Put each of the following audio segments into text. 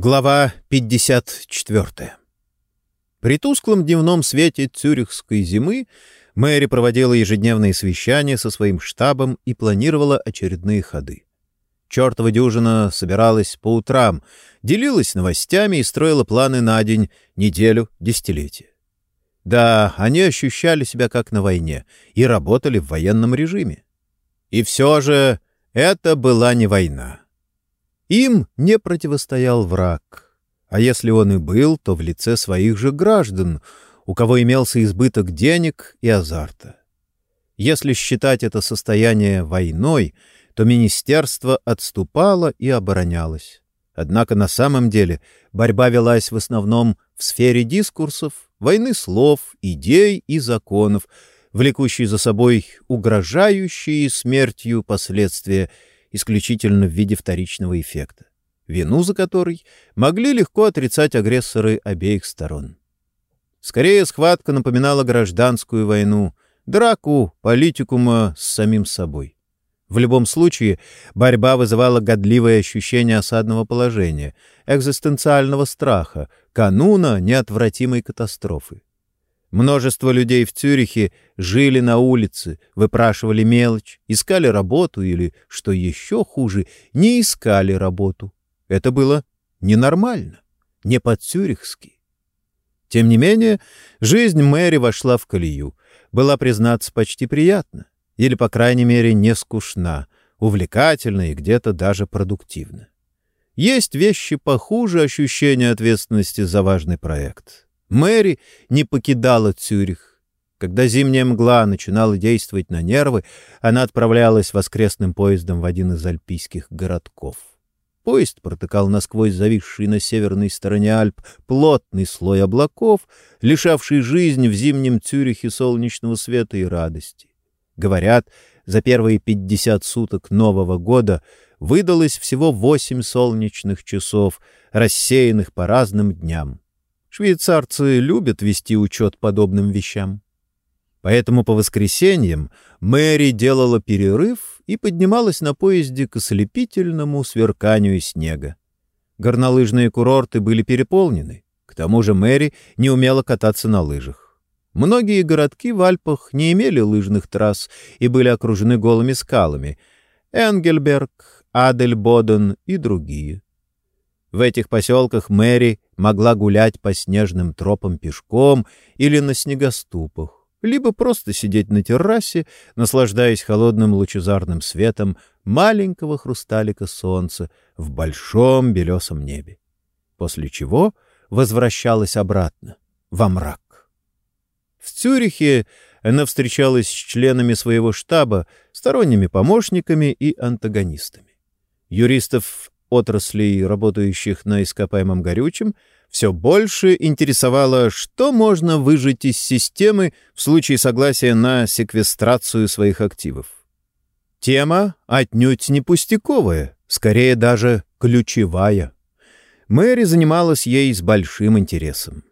Глава 54. При тусклом дневном свете цюрихской зимы Мэри проводила ежедневные совещания со своим штабом и планировала очередные ходы. Чертова дюжина собиралась по утрам, делилась новостями и строила планы на день, неделю, десятилетие. Да, они ощущали себя как на войне и работали в военном режиме. И все же это была не война. Им не противостоял враг. А если он и был, то в лице своих же граждан, у кого имелся избыток денег и азарта. Если считать это состояние войной, то министерство отступало и оборонялось. Однако на самом деле борьба велась в основном в сфере дискурсов, войны слов, идей и законов, влекущей за собой угрожающие смертью последствия исключительно в виде вторичного эффекта, вину за который могли легко отрицать агрессоры обеих сторон. Скорее, схватка напоминала гражданскую войну, драку политикума с самим собой. В любом случае, борьба вызывала годливое ощущение осадного положения, экзистенциального страха, кануна неотвратимой катастрофы. Множество людей в Цюрихе жили на улице, выпрашивали мелочь, искали работу или, что еще хуже, не искали работу. Это было ненормально, не по-цюрихски. Тем не менее, жизнь Мэри вошла в колею, была, признаться, почти приятна, или, по крайней мере, не скучна, увлекательна и где-то даже продуктивна. Есть вещи похуже ощущения ответственности за важный проект. Мэри не покидала Цюрих. Когда зимняя мгла начинала действовать на нервы, она отправлялась воскресным поездом в один из альпийских городков. Поезд протыкал насквозь зависший на северной стороне Альп плотный слой облаков, лишавший жизнь в зимнем Цюрихе солнечного света и радости. Говорят, за первые пятьдесят суток Нового года выдалось всего восемь солнечных часов, рассеянных по разным дням. Швейцарцы любят вести учет подобным вещам. Поэтому по воскресеньям Мэри делала перерыв и поднималась на поезде к ослепительному сверканию снега. Горнолыжные курорты были переполнены. К тому же Мэри не умела кататься на лыжах. Многие городки в Альпах не имели лыжных трасс и были окружены голыми скалами. Энгельберг, Адельбоден и другие. В этих поселках Мэри могла гулять по снежным тропам пешком или на снегоступах, либо просто сидеть на террасе, наслаждаясь холодным лучезарным светом маленького хрусталика солнца в большом белесом небе. После чего возвращалась обратно, во мрак. В Цюрихе она встречалась с членами своего штаба, сторонними помощниками и антагонистами. Юристов отраслей, работающих на ископаемом горючем, все больше интересовало, что можно выжать из системы в случае согласия на секвестрацию своих активов. Тема отнюдь не пустяковая, скорее даже ключевая. Мэри занималась ей с большим интересом.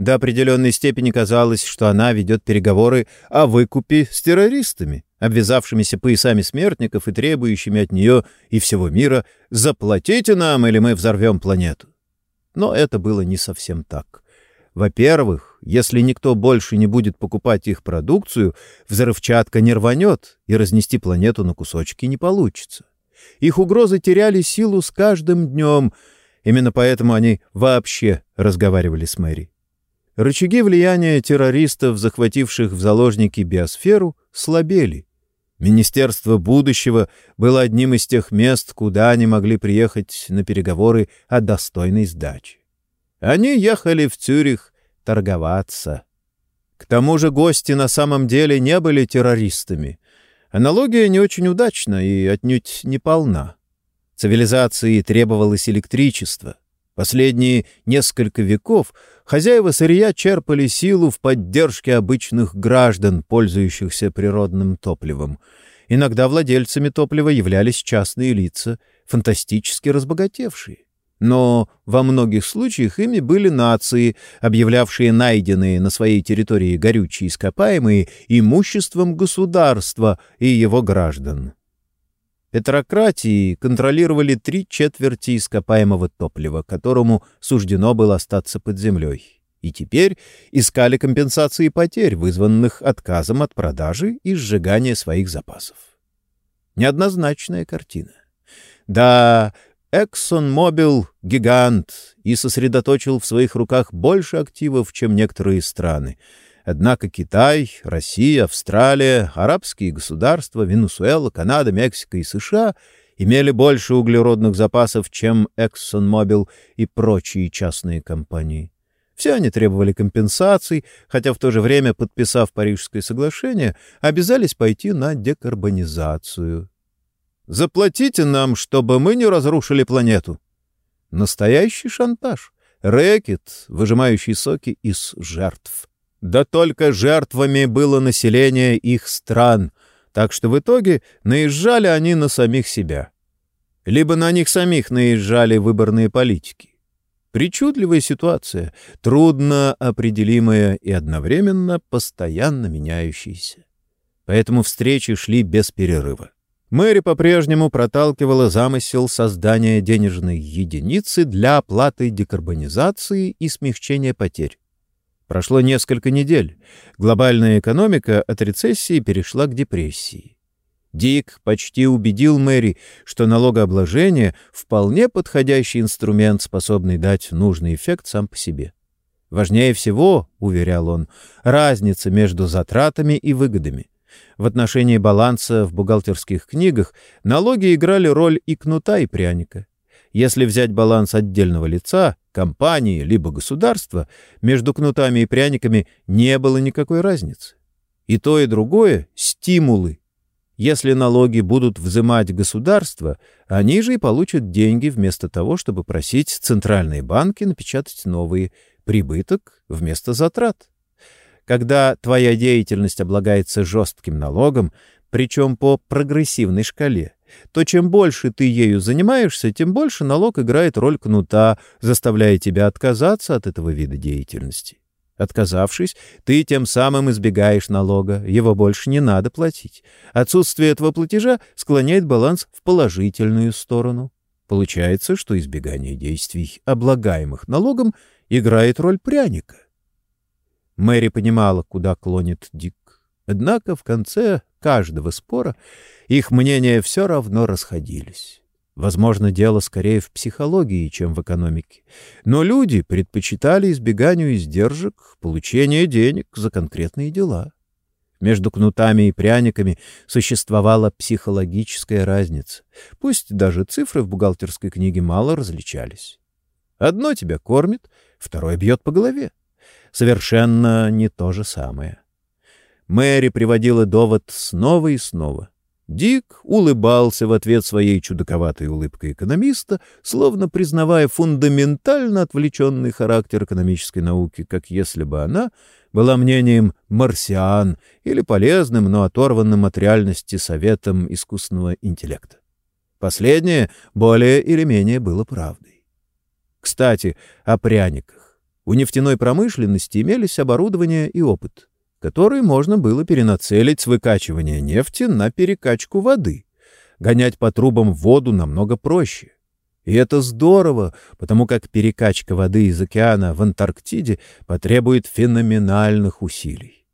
До определенной степени казалось, что она ведет переговоры о выкупе с террористами, обвязавшимися поясами смертников и требующими от нее и всего мира «заплатите нам, или мы взорвем планету». Но это было не совсем так. Во-первых, если никто больше не будет покупать их продукцию, взрывчатка не рванет, и разнести планету на кусочки не получится. Их угрозы теряли силу с каждым днем, именно поэтому они вообще разговаривали с Мэри. Рычаги влияния террористов, захвативших в заложники биосферу, слабели. Министерство будущего было одним из тех мест, куда они могли приехать на переговоры о достойной сдаче. Они ехали в Цюрих торговаться. К тому же гости на самом деле не были террористами. Аналогия не очень удачна и отнюдь не полна. Цивилизации требовалось электричество. Последние несколько веков хозяева сырья черпали силу в поддержке обычных граждан, пользующихся природным топливом. Иногда владельцами топлива являлись частные лица, фантастически разбогатевшие. Но во многих случаях ими были нации, объявлявшие найденные на своей территории горючие ископаемые имуществом государства и его граждан. Петрократии контролировали три четверти ископаемого топлива, которому суждено было остаться под землей, и теперь искали компенсации потерь, вызванных отказом от продажи и сжигания своих запасов. Неоднозначная картина. Да, ExxonMobil — гигант и сосредоточил в своих руках больше активов, чем некоторые страны — Однако Китай, Россия, Австралия, арабские государства, Венесуэла, Канада, Мексика и США имели больше углеродных запасов, чем ExxonMobil и прочие частные компании. Все они требовали компенсаций, хотя в то же время, подписав Парижское соглашение, обязались пойти на декарбонизацию. «Заплатите нам, чтобы мы не разрушили планету». Настоящий шантаж. Рэкет, выжимающий соки из жертв. Да только жертвами было население их стран, так что в итоге наезжали они на самих себя. Либо на них самих наезжали выборные политики. Причудливая ситуация, трудно определимая и одновременно постоянно меняющаяся. Поэтому встречи шли без перерыва. Мэри по-прежнему проталкивала замысел создания денежной единицы для оплаты декарбонизации и смягчения потерь. Прошло несколько недель. Глобальная экономика от рецессии перешла к депрессии. Дик почти убедил Мэри, что налогообложение — вполне подходящий инструмент, способный дать нужный эффект сам по себе. Важнее всего, — уверял он, — разница между затратами и выгодами. В отношении баланса в бухгалтерских книгах налоги играли роль и кнута, и пряника. Если взять баланс отдельного лица, компании либо государства, между кнутами и пряниками не было никакой разницы. И то, и другое — стимулы. Если налоги будут взимать государство, они же и получат деньги вместо того, чтобы просить центральные банки напечатать новые, прибыток вместо затрат. Когда твоя деятельность облагается жестким налогом, причем по прогрессивной шкале, то чем больше ты ею занимаешься, тем больше налог играет роль кнута, заставляя тебя отказаться от этого вида деятельности. Отказавшись, ты тем самым избегаешь налога, его больше не надо платить. Отсутствие этого платежа склоняет баланс в положительную сторону. Получается, что избегание действий, облагаемых налогом, играет роль пряника. Мэри понимала, куда клонит Дик. Однако в конце каждого спора их мнения все равно расходились. Возможно, дело скорее в психологии, чем в экономике. Но люди предпочитали избеганию издержек получение денег за конкретные дела. Между кнутами и пряниками существовала психологическая разница. Пусть даже цифры в бухгалтерской книге мало различались. Одно тебя кормит, второе бьет по голове. Совершенно не то же самое. Мэри приводила довод снова и снова. Дик улыбался в ответ своей чудаковатой улыбкой экономиста, словно признавая фундаментально отвлеченный характер экономической науки, как если бы она была мнением марсиан или полезным, но оторванным от реальности советом искусственного интеллекта. Последнее более или менее было правдой. Кстати, о пряниках. У нефтяной промышленности имелись оборудование и опыт — который можно было перенацелить с выкачивания нефти на перекачку воды. Гонять по трубам воду намного проще. И это здорово, потому как перекачка воды из океана в Антарктиде потребует феноменальных усилий.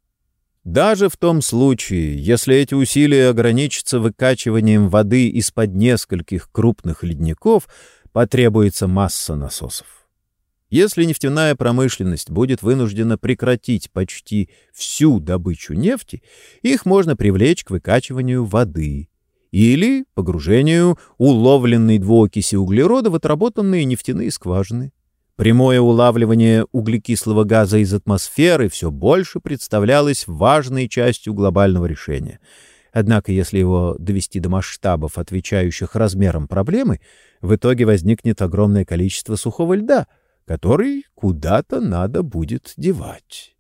Даже в том случае, если эти усилия ограничатся выкачиванием воды из-под нескольких крупных ледников, потребуется масса насосов. Если нефтяная промышленность будет вынуждена прекратить почти всю добычу нефти, их можно привлечь к выкачиванию воды или погружению уловленной двуокиси углерода в отработанные нефтяные скважины. Прямое улавливание углекислого газа из атмосферы все больше представлялось важной частью глобального решения. Однако, если его довести до масштабов, отвечающих размерам проблемы, в итоге возникнет огромное количество сухого льда — который куда-то надо будет девать.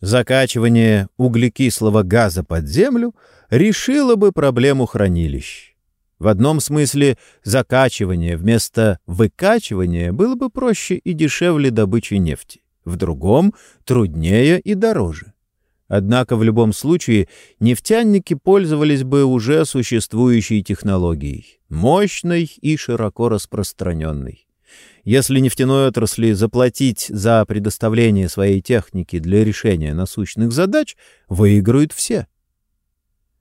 Закачивание углекислого газа под землю решило бы проблему хранилищ. В одном смысле закачивание вместо выкачивания было бы проще и дешевле добычи нефти, в другом — труднее и дороже. Однако в любом случае нефтяники пользовались бы уже существующей технологией, мощной и широко распространенной. Если нефтяной отрасли заплатить за предоставление своей техники для решения насущных задач, выиграют все.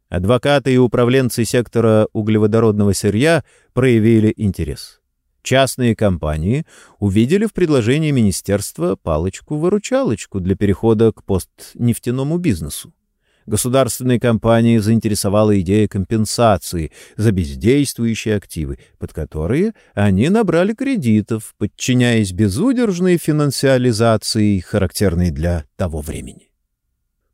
Адвокаты и управленцы сектора углеводородного сырья проявили интерес. Частные компании увидели в предложении министерства палочку-выручалочку для перехода к постнефтяному бизнесу. Государственные компании заинтересовала идея компенсации за бездействующие активы, под которые они набрали кредитов, подчиняясь безудержной финансиализации, характерной для того времени.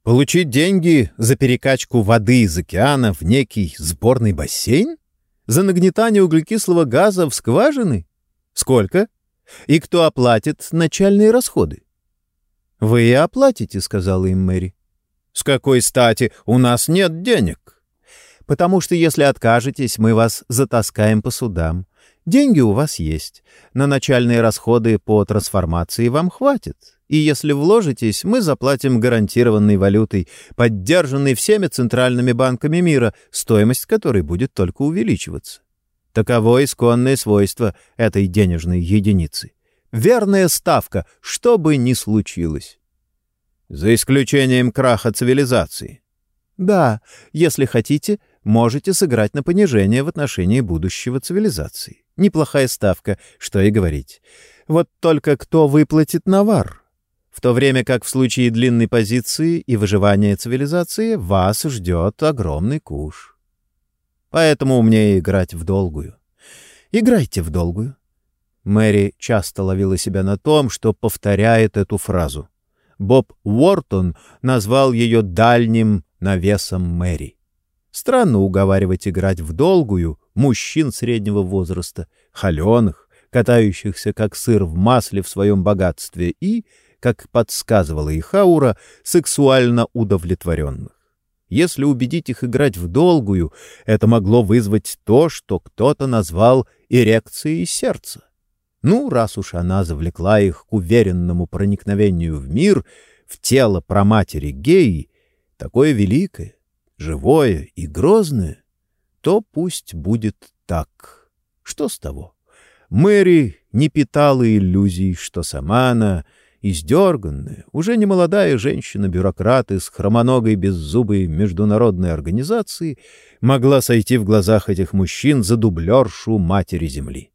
Получить деньги за перекачку воды из океана в некий сборный бассейн? За нагнетание углекислого газа в скважины? Сколько? И кто оплатит начальные расходы? — Вы и оплатите, — сказала им Мэри. — С какой стати? У нас нет денег. — Потому что если откажетесь, мы вас затаскаем по судам. Деньги у вас есть. На начальные расходы по трансформации вам хватит и если вложитесь, мы заплатим гарантированной валютой, поддержанной всеми центральными банками мира, стоимость которой будет только увеличиваться. Таково исконное свойство этой денежной единицы. Верная ставка, что бы ни случилось. За исключением краха цивилизации. Да, если хотите, можете сыграть на понижение в отношении будущего цивилизации. Неплохая ставка, что и говорить. Вот только кто выплатит навар? в то время как в случае длинной позиции и выживания цивилизации вас ждет огромный куш. Поэтому умнее играть в долгую. Играйте в долгую. Мэри часто ловила себя на том, что повторяет эту фразу. Боб Уортон назвал ее дальним навесом Мэри. Странно уговаривать играть в долгую мужчин среднего возраста, холеных, катающихся как сыр в масле в своем богатстве и как подсказывала их аура, сексуально удовлетворенных. Если убедить их играть в долгую, это могло вызвать то, что кто-то назвал эрекцией сердца. Ну, раз уж она завлекла их к уверенному проникновению в мир, в тело проматери геи, такое великое, живое и грозное, то пусть будет так. Что с того? Мэри не питала иллюзий, что сама она — издерганная, уже не молодая женщина-бюрократ из хромоногой беззубой международной организации могла сойти в глазах этих мужчин за дублершу матери Земли.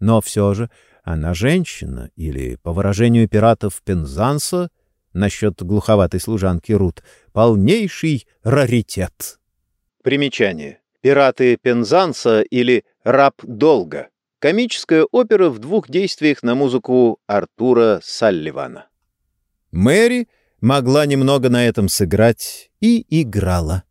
Но все же она женщина, или, по выражению пиратов Пензанса, насчет глуховатой служанки Рут, полнейший раритет. Примечание. Пираты Пензанса или раб долга Комическая опера в двух действиях на музыку Артура Салливана. Мэри могла немного на этом сыграть и играла.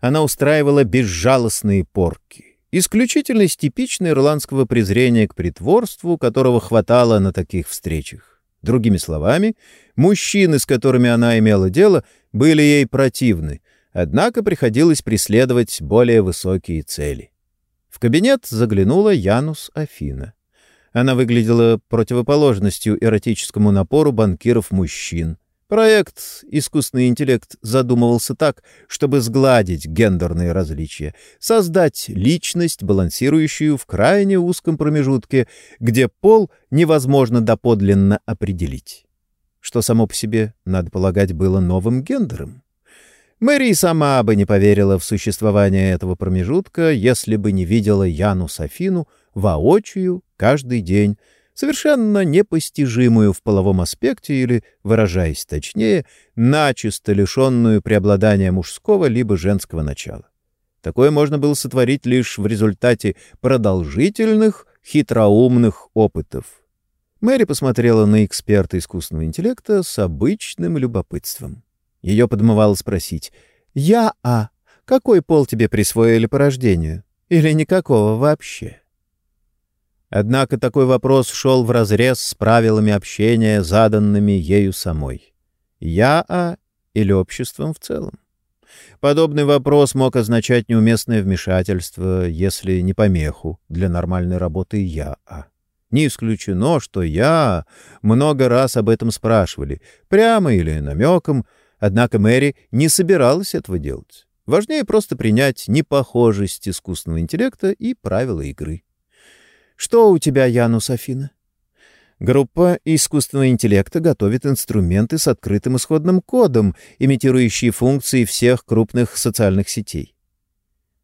Она устраивала безжалостные порки, исключительно типичной ирландского презрения к притворству, которого хватало на таких встречах. Другими словами, мужчины, с которыми она имела дело, были ей противны, однако приходилось преследовать более высокие цели. В кабинет заглянула Янус Афина. Она выглядела противоположностью эротическому напору банкиров-мужчин. Проект «Искусственный интеллект» задумывался так, чтобы сгладить гендерные различия, создать личность, балансирующую в крайне узком промежутке, где пол невозможно доподлинно определить. Что само по себе, надо полагать, было новым гендером. Мэри сама бы не поверила в существование этого промежутка, если бы не видела Яну Софину воочию каждый день, совершенно непостижимую в половом аспекте или, выражаясь точнее, начисто лишенную преобладания мужского либо женского начала. Такое можно было сотворить лишь в результате продолжительных, хитроумных опытов. Мэри посмотрела на эксперта искусственного интеллекта с обычным любопытством. Ее подмывало спросить. «Я, а, какой пол тебе присвоили по рождению? Или никакого вообще?» Однако такой вопрос шел вразрез с правилами общения, заданными ею самой. «Я, а» или обществом в целом? Подобный вопрос мог означать неуместное вмешательство, если не помеху для нормальной работы «я», а. Не исключено, что «я» много раз об этом спрашивали, прямо или намеком, Однако Мэри не собиралась этого делать. Важнее просто принять непохожесть искусственного интеллекта и правила игры. «Что у тебя, Янус Афина?» Группа искусственного интеллекта готовит инструменты с открытым исходным кодом, имитирующие функции всех крупных социальных сетей.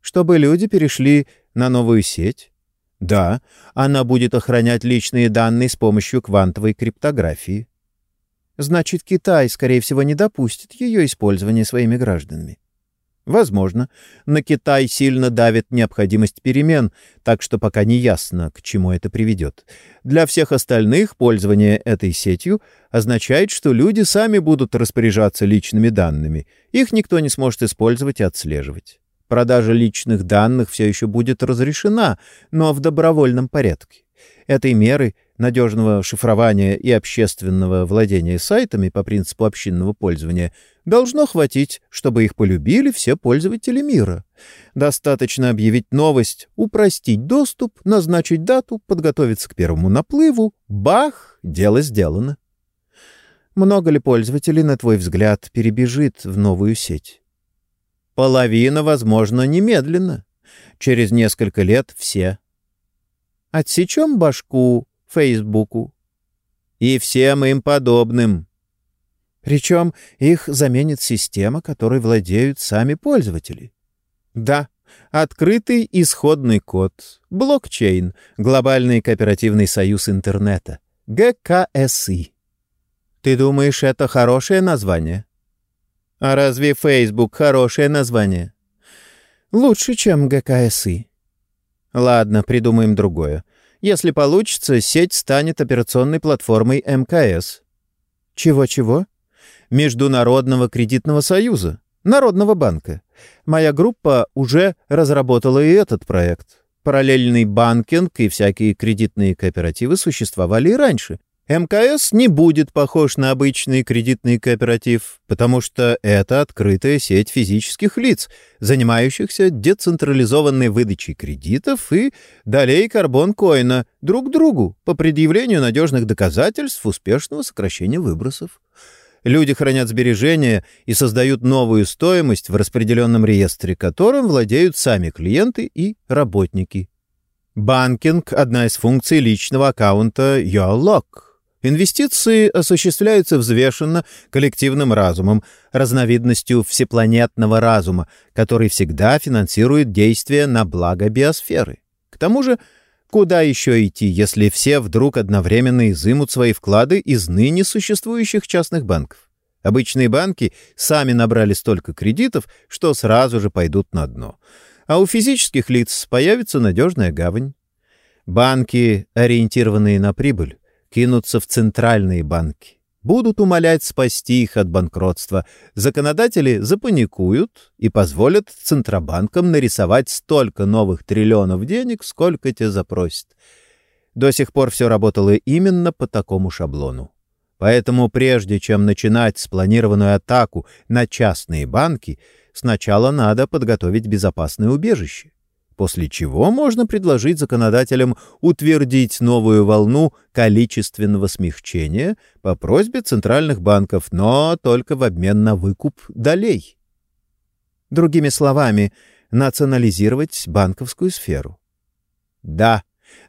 Чтобы люди перешли на новую сеть? Да, она будет охранять личные данные с помощью квантовой криптографии. Значит, Китай, скорее всего, не допустит ее использования своими гражданами. Возможно. На Китай сильно давит необходимость перемен, так что пока не ясно, к чему это приведет. Для всех остальных пользование этой сетью означает, что люди сами будут распоряжаться личными данными. Их никто не сможет использовать и отслеживать. Продажа личных данных все еще будет разрешена, но в добровольном порядке. Этой меры надежного шифрования и общественного владения сайтами по принципу общинного пользования должно хватить, чтобы их полюбили все пользователи мира. Достаточно объявить новость, упростить доступ, назначить дату, подготовиться к первому наплыву. Бах! Дело сделано. Много ли пользователей, на твой взгляд, перебежит в новую сеть? Половина, возможно, немедленно. Через несколько лет все. Отсечем башку Фейсбуку. И всем им подобным. Причем их заменит система, которой владеют сами пользователи. Да, открытый исходный код, блокчейн, глобальный кооперативный союз интернета, ГКСИ. Ты думаешь, это хорошее название? А разве Facebook хорошее название? Лучше, чем ГКСИ. Ладно, придумаем другое. Если получится, сеть станет операционной платформой МКС. Чего-чего? Международного кредитного союза, Народного банка. Моя группа уже разработала и этот проект. Параллельный банкинг и всякие кредитные кооперативы существовали и раньше. МКС не будет похож на обычный кредитный кооператив, потому что это открытая сеть физических лиц, занимающихся децентрализованной выдачей кредитов и долей карбон-коина друг другу по предъявлению надежных доказательств успешного сокращения выбросов. Люди хранят сбережения и создают новую стоимость в распределенном реестре, которым владеют сами клиенты и работники. Банкинг — одна из функций личного аккаунта YourLock — Инвестиции осуществляются взвешенно коллективным разумом, разновидностью всепланетного разума, который всегда финансирует действия на благо биосферы. К тому же, куда еще идти, если все вдруг одновременно изымут свои вклады из ныне существующих частных банков? Обычные банки сами набрали столько кредитов, что сразу же пойдут на дно. А у физических лиц появится надежная гавань. Банки, ориентированные на прибыль, кинутся в центральные банки. Будут умолять спасти их от банкротства. Законодатели запаникуют и позволят центробанкам нарисовать столько новых триллионов денег, сколько те запросят. До сих пор все работало именно по такому шаблону. Поэтому прежде чем начинать спланированную атаку на частные банки, сначала надо подготовить безопасное убежище после чего можно предложить законодателям утвердить новую волну количественного смягчения по просьбе центральных банков, но только в обмен на выкуп долей. Другими словами, национализировать банковскую сферу. Да,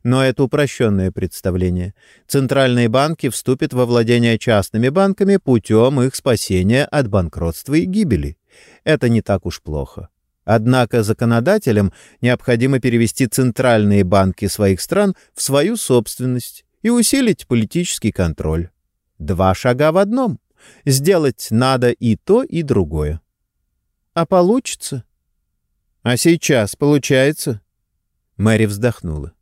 но это упрощенное представление. Центральные банки вступят во владение частными банками путем их спасения от банкротства и гибели. Это не так уж плохо. Однако законодателям необходимо перевести центральные банки своих стран в свою собственность и усилить политический контроль. Два шага в одном. Сделать надо и то, и другое. А получится? А сейчас получается? Мэри вздохнула.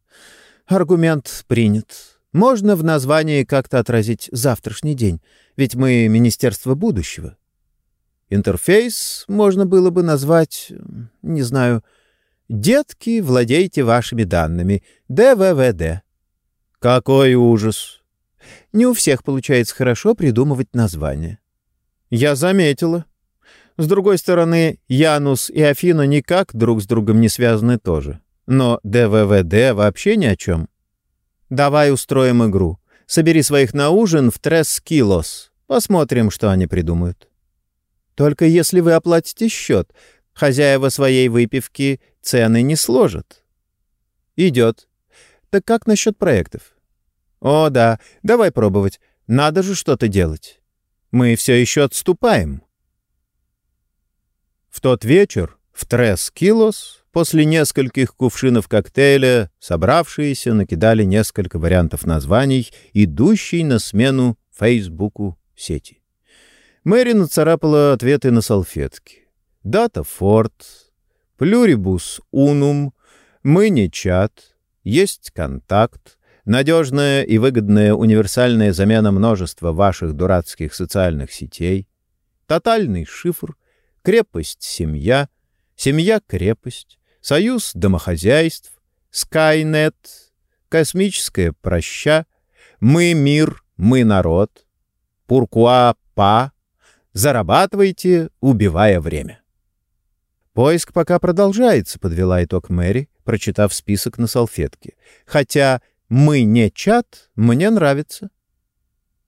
Аргумент принят. Можно в названии как-то отразить завтрашний день, ведь мы Министерство будущего. Интерфейс можно было бы назвать, не знаю, «Детки, владейте вашими данными. ДВВД». Какой ужас! Не у всех получается хорошо придумывать названия. Я заметила. С другой стороны, Янус и Афина никак друг с другом не связаны тоже. Но ДВВД вообще ни о чем. Давай устроим игру. Собери своих на ужин в Трес Килос. Посмотрим, что они придумают. Только если вы оплатите счет. Хозяева своей выпивки цены не сложат. Идет. Так как насчет проектов? О, да, давай пробовать. Надо же что-то делать. Мы все еще отступаем. В тот вечер в Трес-Килос после нескольких кувшинов коктейля собравшиеся накидали несколько вариантов названий, идущей на смену Фейсбуку сети. Мэри нацарапала ответы на салфетке. Дата Форд, Плюрибус Унум, Мы не чат, есть контакт, надежная и выгодная универсальная замена множества ваших дурацких социальных сетей, тотальный шифр, крепость-семья, семья-крепость, союз домохозяйств, Скайнет, космическая проща, мы мир, мы народ, пуркуа-па, зарабатывайте, убивая время. «Поиск пока продолжается», — подвела итог Мэри, прочитав список на салфетке. «Хотя мы не чат, мне нравится.